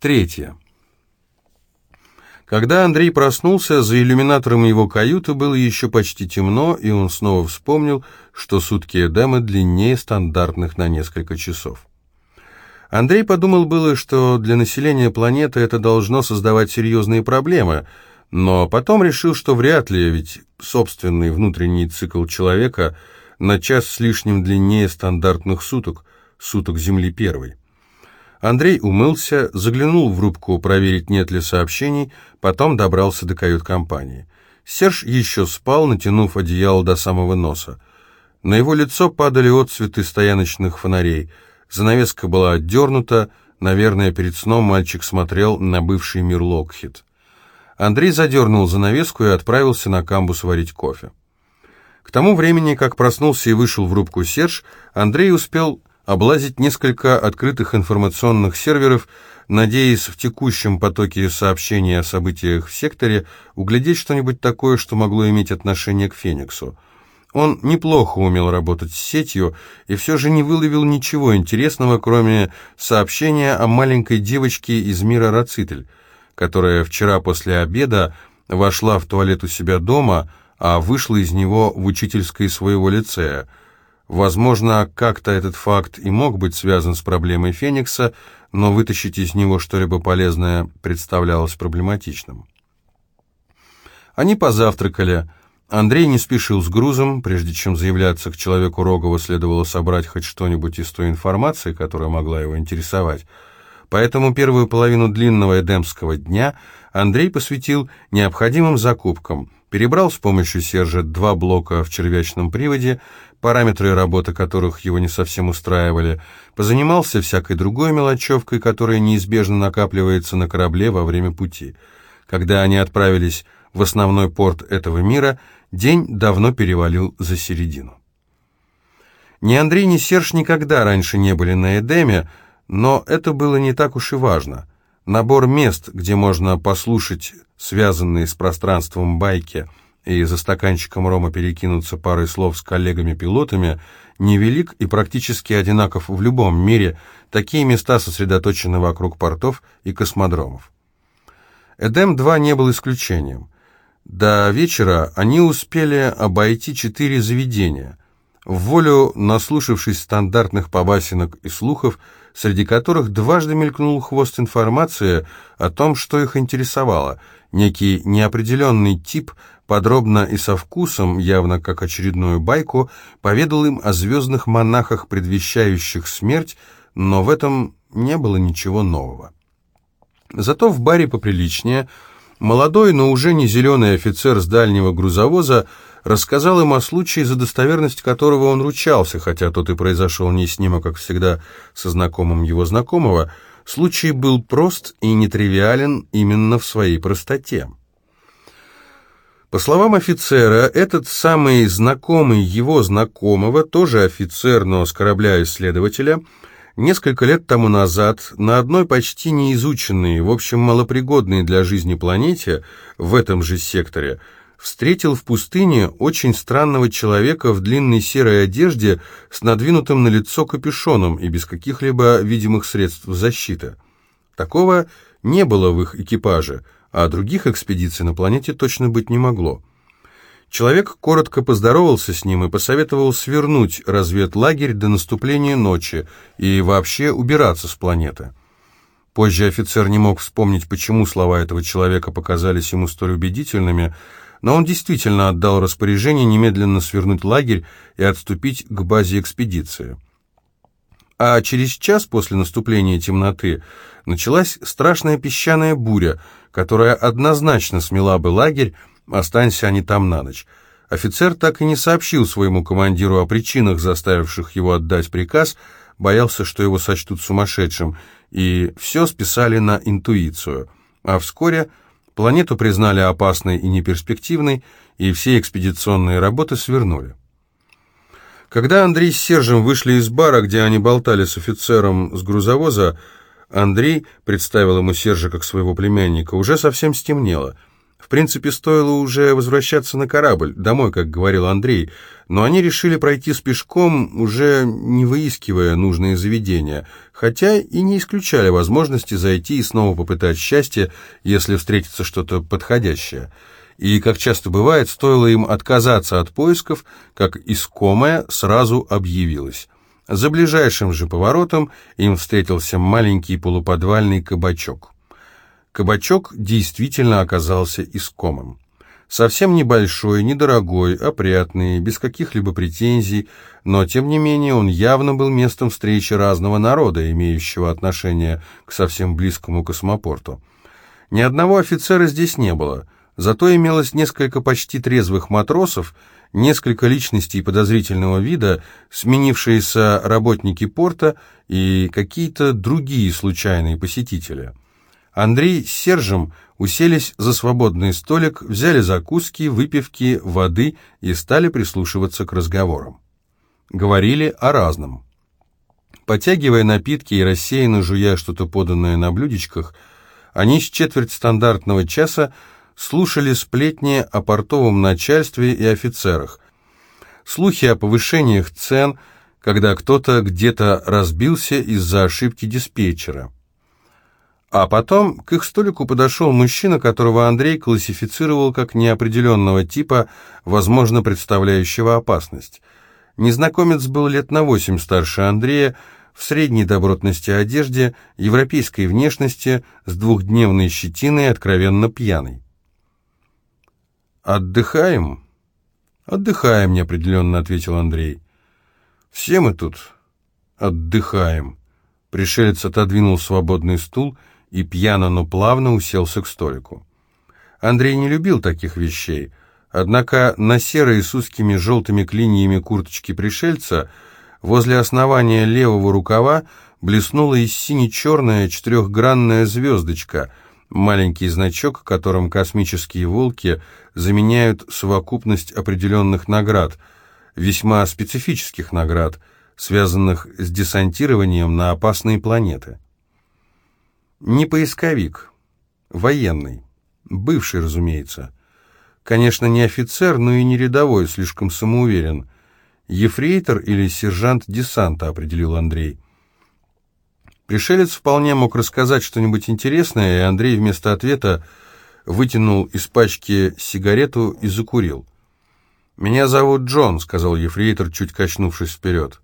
Третье. Когда Андрей проснулся, за иллюминатором его каюты было еще почти темно, и он снова вспомнил, что сутки Эдема длиннее стандартных на несколько часов. Андрей подумал было, что для населения планеты это должно создавать серьезные проблемы, но потом решил, что вряд ли, ведь собственный внутренний цикл человека на час с лишним длиннее стандартных суток, суток Земли первой. Андрей умылся, заглянул в рубку проверить, нет ли сообщений, потом добрался до кают-компании. Серж еще спал, натянув одеяло до самого носа. На его лицо падали отцветы стояночных фонарей. Занавеска была отдернута, наверное, перед сном мальчик смотрел на бывший мир Локхит. Андрей задернул занавеску и отправился на камбус варить кофе. К тому времени, как проснулся и вышел в рубку Серж, Андрей успел облазить несколько открытых информационных серверов, надеясь в текущем потоке сообщений о событиях в секторе углядеть что-нибудь такое, что могло иметь отношение к Фениксу. Он неплохо умел работать с сетью и все же не выловил ничего интересного, кроме сообщения о маленькой девочке из мира Рацитель, которая вчера после обеда вошла в туалет у себя дома, а вышла из него в учительской своего лицея. Возможно, как-то этот факт и мог быть связан с проблемой Феникса, но вытащить из него что-либо полезное представлялось проблематичным. Они позавтракали. Андрей не спешил с грузом, прежде чем заявляться к человеку Рогова следовало собрать хоть что-нибудь из той информации, которая могла его интересовать. Поэтому первую половину длинного эдемского дня Андрей посвятил необходимым закупкам – перебрал с помощью Сержа два блока в червячном приводе, параметры работы которых его не совсем устраивали, позанимался всякой другой мелочевкой, которая неизбежно накапливается на корабле во время пути. Когда они отправились в основной порт этого мира, день давно перевалил за середину. Ни Андрей, ни Серж никогда раньше не были на Эдеме, но это было не так уж и важно. Набор мест, где можно послушать связанные с пространством байки и за стаканчиком рома перекинуться парой слов с коллегами-пилотами, невелик и практически одинаков в любом мире, такие места сосредоточены вокруг портов и космодромов. Эдем-2 не был исключением. До вечера они успели обойти четыре заведения. В волю наслушавшись стандартных побасенок и слухов, среди которых дважды мелькнул хвост информации о том, что их интересовало. Некий неопределенный тип, подробно и со вкусом, явно как очередную байку, поведал им о звездных монахах, предвещающих смерть, но в этом не было ничего нового. Зато в баре поприличнее молодой, но уже не зеленый офицер с дальнего грузовоза рассказал им о случае, за достоверность которого он ручался, хотя тот и произошел не с ним, а, как всегда, со знакомым его знакомого. Случай был прост и нетривиален именно в своей простоте. По словам офицера, этот самый знакомый его знакомого, тоже офицер, но с корабля-исследователя, несколько лет тому назад на одной почти неизученной, в общем, малопригодной для жизни планете, в этом же секторе – встретил в пустыне очень странного человека в длинной серой одежде с надвинутым на лицо капюшоном и без каких-либо видимых средств защиты. Такого не было в их экипаже, а других экспедиций на планете точно быть не могло. Человек коротко поздоровался с ним и посоветовал свернуть разведлагерь до наступления ночи и вообще убираться с планеты. Позже офицер не мог вспомнить, почему слова этого человека показались ему столь убедительными, но он действительно отдал распоряжение немедленно свернуть лагерь и отступить к базе экспедиции. А через час после наступления темноты началась страшная песчаная буря, которая однозначно смела бы лагерь, останься они там на ночь. Офицер так и не сообщил своему командиру о причинах, заставивших его отдать приказ, боялся, что его сочтут сумасшедшим, и все списали на интуицию. А вскоре Планету признали опасной и неперспективной, и все экспедиционные работы свернули. Когда Андрей с Сержем вышли из бара, где они болтали с офицером с грузовоза, Андрей представил ему Сержа как своего племянника, уже совсем стемнело. В принципе, стоило уже возвращаться на корабль, домой, как говорил Андрей, но они решили пройти с пешком, уже не выискивая нужные заведения, хотя и не исключали возможности зайти и снова попытать счастье, если встретится что-то подходящее. И, как часто бывает, стоило им отказаться от поисков, как искомое сразу объявилось. За ближайшим же поворотом им встретился маленький полуподвальный кабачок. Кабачок действительно оказался искомым. Совсем небольшой, недорогой, опрятный, без каких-либо претензий, но, тем не менее, он явно был местом встречи разного народа, имеющего отношение к совсем близкому космопорту. Ни одного офицера здесь не было, зато имелось несколько почти трезвых матросов, несколько личностей подозрительного вида, сменившиеся работники порта и какие-то другие случайные посетители – Андрей с Сержем уселись за свободный столик, взяли закуски, выпивки, воды и стали прислушиваться к разговорам. Говорили о разном. Потягивая напитки и рассеянно жуя что-то поданное на блюдечках, они с четверть стандартного часа слушали сплетни о портовом начальстве и офицерах, слухи о повышениях цен, когда кто-то где-то разбился из-за ошибки диспетчера – а потом к их столику подошел мужчина, которого Андрей классифицировал как неопределенного типа, возможно, представляющего опасность. Незнакомец был лет на восемь старше Андрея, в средней добротности одежде, европейской внешности, с двухдневной щетиной откровенно пьяный. «Отдыхаем?» «Отдыхаем», — неопределенно ответил Андрей. «Все мы тут отдыхаем». Пришелец отодвинул свободный стул и пьяно, но плавно уселся к столику. Андрей не любил таких вещей, однако на серой с узкими желтыми клиньями курточки пришельца возле основания левого рукава блеснула и сине-черная четырехгранная звездочка, маленький значок, которым космические волки заменяют совокупность определенных наград, весьма специфических наград, связанных с десантированием на опасные планеты. Не поисковик, военный, бывший, разумеется. Конечно, не офицер, но и не рядовой, слишком самоуверен. Ефрейтор или сержант десанта, определил Андрей. Пришелец вполне мог рассказать что-нибудь интересное, и Андрей вместо ответа вытянул из пачки сигарету и закурил. «Меня зовут Джон», — сказал ефрейтор, чуть качнувшись вперед.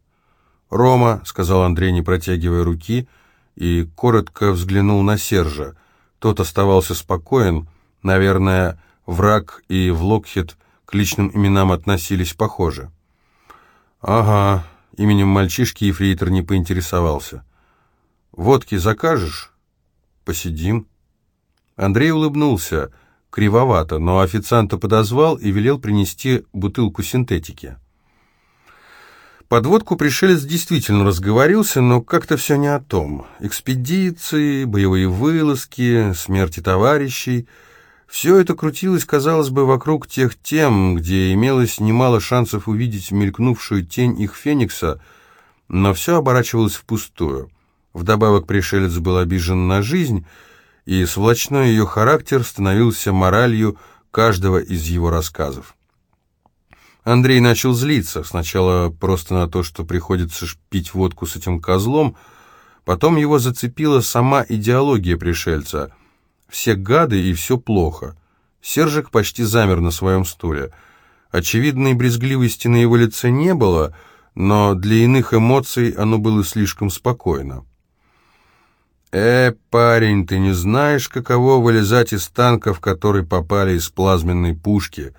«Рома», — сказал Андрей, не протягивая руки, — и коротко взглянул на Сержа. Тот оставался спокоен, наверное, враг и Влокхед к личным именам относились похоже. «Ага», — именем мальчишки ефрейтор не поинтересовался. «Водки закажешь?» «Посидим». Андрей улыбнулся, кривовато, но официанта подозвал и велел принести бутылку синтетики. Подводку пришелец действительно разговорился, но как-то все не о том. Экспедиции, боевые вылазки, смерти товарищей — все это крутилось, казалось бы, вокруг тех тем, где имелось немало шансов увидеть мелькнувшую тень их феникса, но все оборачивалось впустую. Вдобавок пришелец был обижен на жизнь, и сволочной ее характер становился моралью каждого из его рассказов. Андрей начал злиться, сначала просто на то, что приходится пить водку с этим козлом, потом его зацепила сама идеология пришельца. Все гады и все плохо. Сержик почти замер на своем стуле. Очевидной брезгливости на его лице не было, но для иных эмоций оно было слишком спокойно. «Э, парень, ты не знаешь, каково вылезать из танка, в который попали из плазменной пушки?»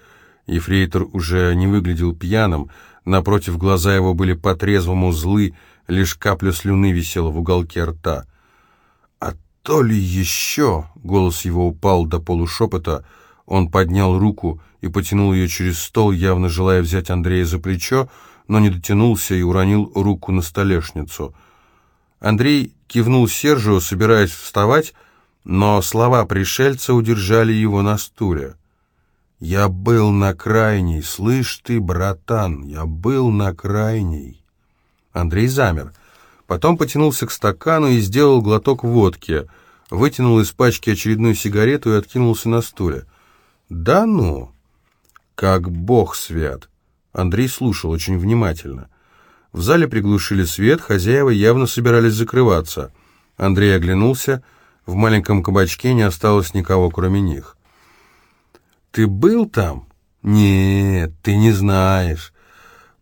Ефрейтор уже не выглядел пьяным, напротив, глаза его были по-трезвому злы, лишь капля слюны висела в уголке рта. «А то ли еще!» — голос его упал до полушепота. Он поднял руку и потянул ее через стол, явно желая взять Андрея за плечо, но не дотянулся и уронил руку на столешницу. Андрей кивнул Сержио, собираясь вставать, но слова пришельца удержали его на стуле. Я был на крайней, слышь ты, братан, я был на крайней. Андрей замер. Потом потянулся к стакану и сделал глоток водки. Вытянул из пачки очередную сигарету и откинулся на стуле. Да ну! Как бог свят! Андрей слушал очень внимательно. В зале приглушили свет, хозяева явно собирались закрываться. Андрей оглянулся. В маленьком кабачке не осталось никого, кроме них. «Ты был там?» «Нет, ты не знаешь.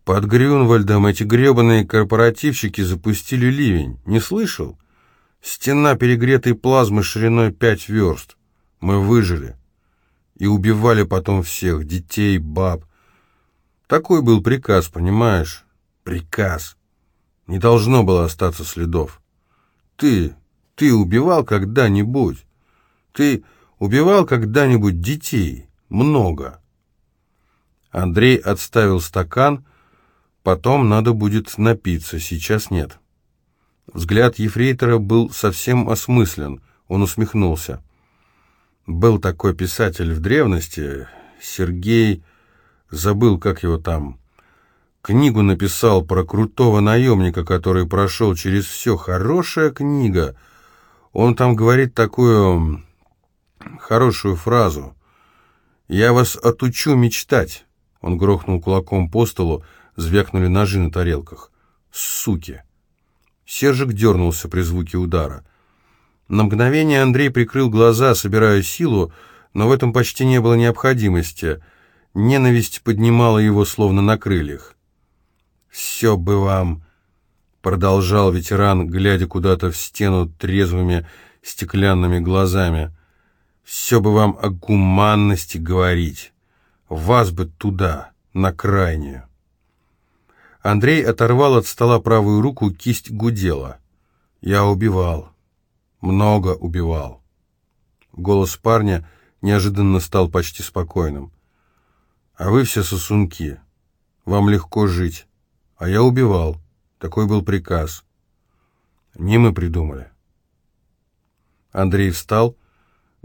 Под Грюнвальдом эти гребаные корпоративщики запустили ливень. Не слышал? Стена перегретой плазмы шириной пять верст. Мы выжили. И убивали потом всех, детей, баб. Такой был приказ, понимаешь? Приказ. Не должно было остаться следов. Ты, ты убивал когда-нибудь? Ты убивал когда-нибудь детей? Много. Андрей отставил стакан, потом надо будет напиться, сейчас нет. Взгляд ефрейтора был совсем осмыслен, он усмехнулся. Был такой писатель в древности, Сергей, забыл, как его там, книгу написал про крутого наемника, который прошел через все. Хорошая книга. Он там говорит такую хорошую фразу. «Я вас отучу мечтать». Он грохнул кулаком по столу, звякнули ножи на тарелках. «Суки!» Сержик дернулся при звуке удара. На мгновение Андрей прикрыл глаза, собирая силу, но в этом почти не было необходимости. Ненависть поднимала его словно на крыльях. «Все бы вам...» — продолжал ветеран, глядя куда-то в стену трезвыми стеклянными глазами. «Все бы вам о гуманности говорить. Вас бы туда, на крайнюю». Андрей оторвал от стола правую руку, кисть гудела. «Я убивал. Много убивал». Голос парня неожиданно стал почти спокойным. «А вы все сосунки. Вам легко жить. А я убивал. Такой был приказ. Не мы придумали». Андрей встал,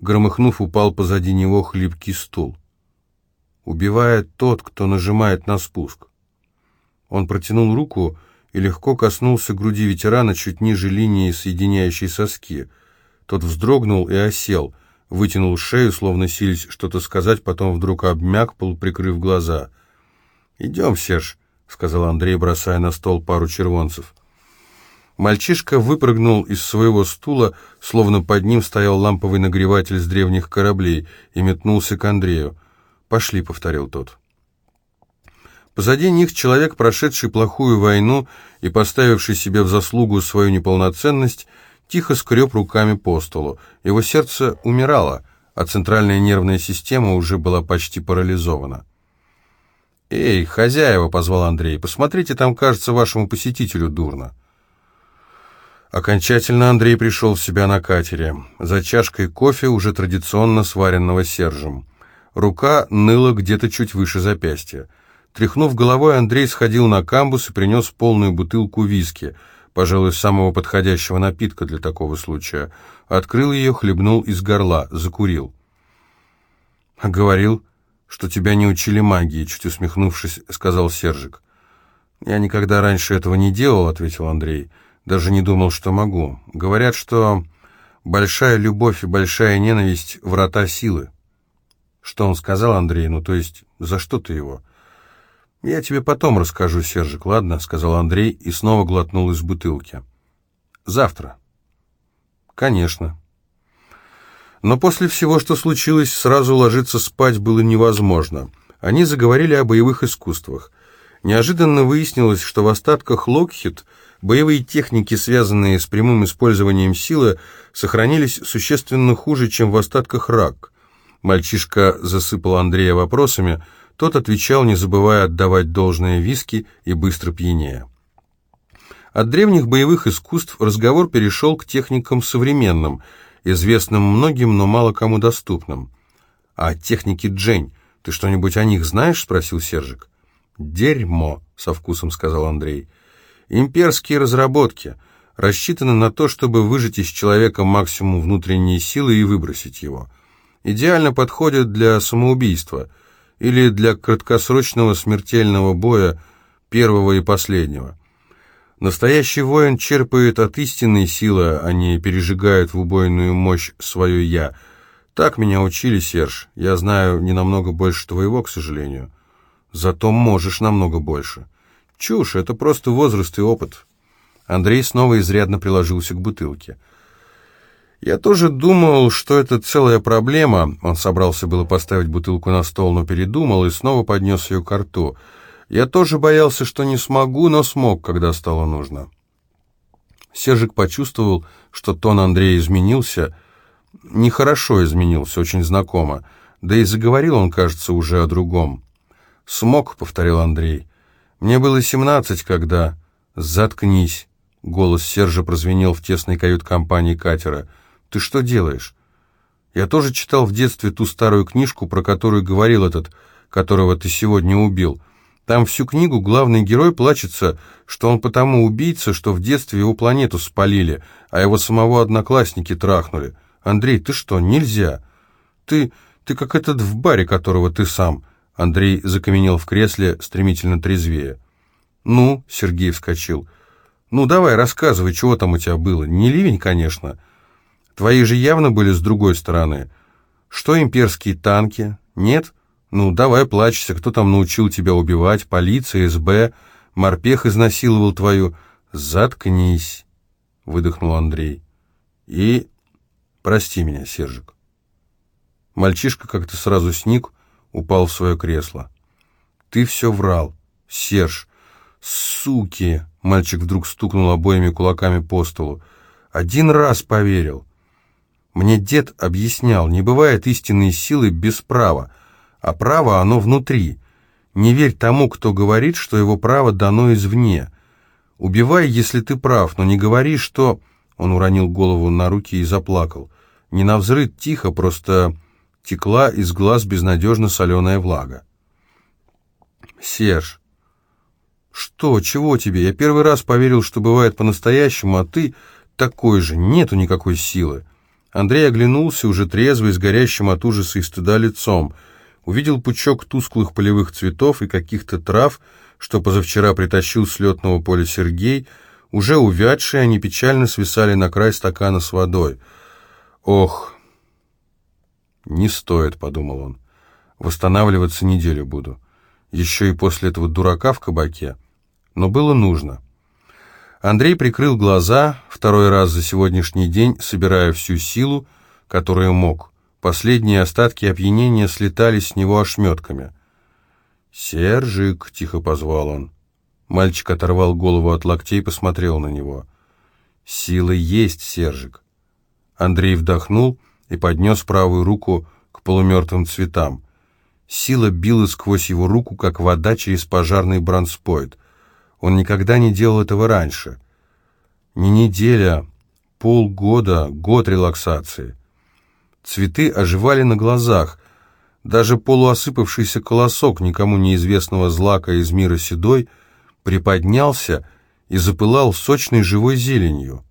громыхнув, упал позади него хлипкий стул. «Убивает тот, кто нажимает на спуск. Он протянул руку и легко коснулся груди ветерана чуть ниже линии, соединяющей соски. Тот вздрогнул и осел, вытянул шею, словно сились что-то сказать, потом вдруг обмяк, полуприкрыв глаза. «Идем, Серж», — сказал Андрей, бросая на стол пару червонцев. Мальчишка выпрыгнул из своего стула, словно под ним стоял ламповый нагреватель с древних кораблей, и метнулся к Андрею. «Пошли», — повторил тот. Позади них человек, прошедший плохую войну и поставивший себе в заслугу свою неполноценность, тихо скреб руками по столу. Его сердце умирало, а центральная нервная система уже была почти парализована. «Эй, хозяева!» — позвал Андрей. «Посмотрите, там, кажется, вашему посетителю дурно». Окончательно Андрей пришел в себя на катере, за чашкой кофе, уже традиционно сваренного Сержем. Рука ныла где-то чуть выше запястья. Тряхнув головой, Андрей сходил на камбус и принес полную бутылку виски, пожалуй, самого подходящего напитка для такого случая. Открыл ее, хлебнул из горла, закурил. «Говорил, что тебя не учили магии», — чуть усмехнувшись, сказал Сержик. «Я никогда раньше этого не делал», — ответил Андрей. «Даже не думал, что могу. Говорят, что большая любовь и большая ненависть — врата силы». «Что он сказал, Андрей? Ну, то есть, за что ты его?» «Я тебе потом расскажу, Сержик, ладно?» — сказал Андрей и снова глотнул из бутылки. «Завтра». «Конечно». Но после всего, что случилось, сразу ложиться спать было невозможно. Они заговорили о боевых искусствах. Неожиданно выяснилось, что в остатках Локхит боевые техники, связанные с прямым использованием силы, сохранились существенно хуже, чем в остатках РАК. Мальчишка засыпал Андрея вопросами — тот отвечал, не забывая отдавать должное виски и быстро пьянее. От древних боевых искусств разговор перешел к техникам современным, известным многим, но мало кому доступным. «А техники Джень, ты что-нибудь о них знаешь?» — спросил Сержик. «Дерьмо», — со вкусом сказал Андрей. «Имперские разработки рассчитаны на то, чтобы выжать из человека максимум внутренней силы и выбросить его. Идеально подходят для самоубийства — или для краткосрочного смертельного боя первого и последнего. Настоящий воин черпает от истинной силы, а не пережигает в убойную мощь свое «я». Так меня учили, Серж. Я знаю не намного больше твоего, к сожалению. Зато можешь намного больше. Чушь, это просто возраст и опыт. Андрей снова изрядно приложился к бутылке. Я тоже думал, что это целая проблема. Он собрался было поставить бутылку на стол, но передумал и снова поднес ее к рту. Я тоже боялся, что не смогу, но смог, когда стало нужно. Сержик почувствовал, что тон Андрея изменился. Нехорошо изменился, очень знакомо. Да и заговорил он, кажется, уже о другом. «Смог», — повторил Андрей. «Мне было семнадцать, когда...» «Заткнись», — голос Сержа прозвенел в тесной кают-компании катера. «Ты что делаешь?» «Я тоже читал в детстве ту старую книжку, про которую говорил этот, которого ты сегодня убил. Там всю книгу главный герой плачется, что он потому убийца, что в детстве его планету спалили, а его самого одноклассники трахнули. Андрей, ты что, нельзя? Ты, ты как этот в баре, которого ты сам. Андрей закаменел в кресле, стремительно трезвее. «Ну?» — Сергей вскочил. «Ну, давай, рассказывай, чего там у тебя было. Не ливень, конечно. Твои же явно были с другой стороны. Что имперские танки? Нет?» «Ну, давай плачься, кто там научил тебя убивать? Полиция, СБ, морпех изнасиловал твою...» «Заткнись», — выдохнул Андрей. «И прости меня, Сержик». Мальчишка как-то сразу сник, упал в свое кресло. «Ты все врал, Серж. Суки!» Мальчик вдруг стукнул обоими кулаками по столу. «Один раз поверил. Мне дед объяснял, не бывает истинной силы без права а право оно внутри. Не верь тому, кто говорит, что его право дано извне. Убивай, если ты прав, но не говори, что...» Он уронил голову на руки и заплакал. Не навзрыд тихо, просто текла из глаз безнадежно соленая влага. «Серж, что, чего тебе? Я первый раз поверил, что бывает по-настоящему, а ты такой же, нету никакой силы». Андрей оглянулся, уже трезвый, с горящим от ужаса и стыда лицом – увидел пучок тусклых полевых цветов и каких-то трав, что позавчера притащил с летного поля Сергей, уже увядшие, они печально свисали на край стакана с водой. «Ох, не стоит», — подумал он, — «восстанавливаться неделю буду, еще и после этого дурака в кабаке». Но было нужно. Андрей прикрыл глаза, второй раз за сегодняшний день, собирая всю силу, которую мог. Последние остатки опьянения слетали с него ошметками. «Сержик!» — тихо позвал он. Мальчик оторвал голову от локтей и посмотрел на него. «Сила есть, Сержик!» Андрей вдохнул и поднес правую руку к полумертвым цветам. Сила била сквозь его руку, как вода через пожарный бронспойт. Он никогда не делал этого раньше. Не неделя, полгода, год релаксации. Цветы оживали на глазах. Даже полуосыпавшийся колосок никому неизвестного злака из мира седой приподнялся и запылал сочной живой зеленью.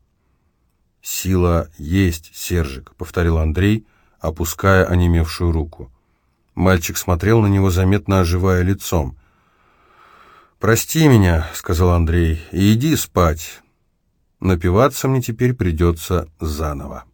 «Сила есть, Сержик», — повторил Андрей, опуская онемевшую руку. Мальчик смотрел на него, заметно оживая лицом. «Прости меня», — сказал Андрей, — «и иди спать. Напиваться мне теперь придется заново».